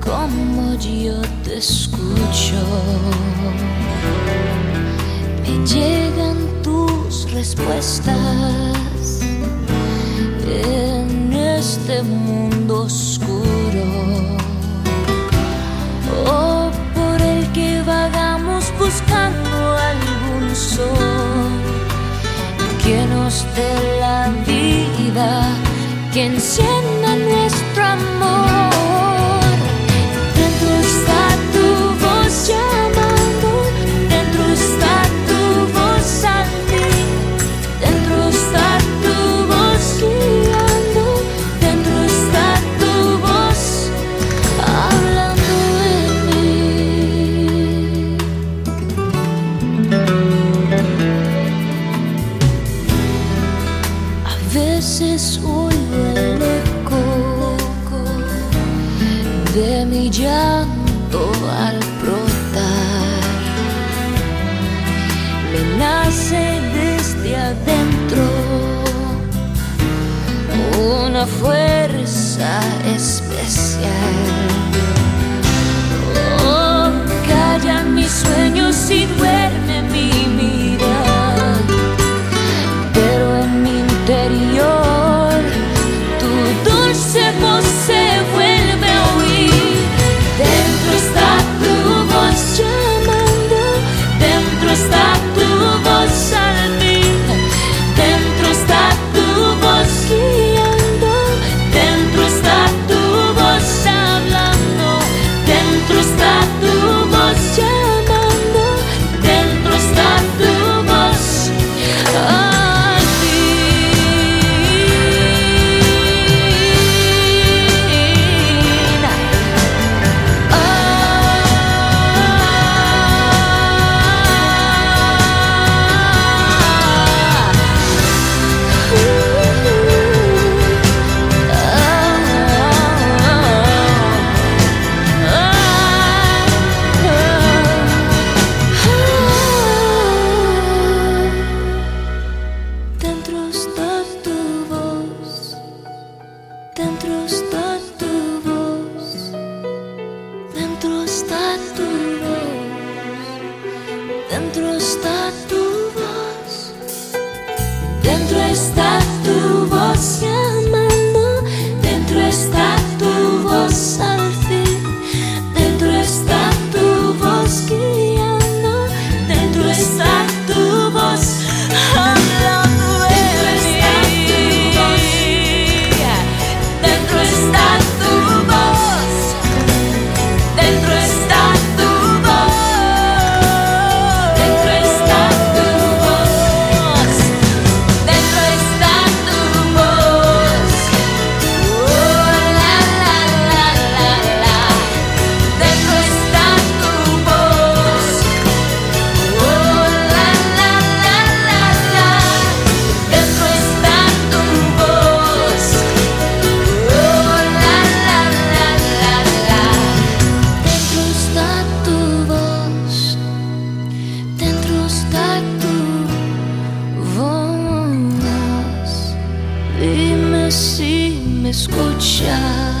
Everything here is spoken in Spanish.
como yo te escucho. Me llegan tus respuestas en este mundo oscuro. Oh, por el que vagamos buscando algún sol que nos dé la vida que encienda nuestro amor. Dentro está tu voz llamando, dentro está tu voz al dentro está tu voz guiando, dentro está tu voz hablando de mí. A veces mi llanto al brotar. Me nace desde adentro una fuerza especial. dentro me escuchar.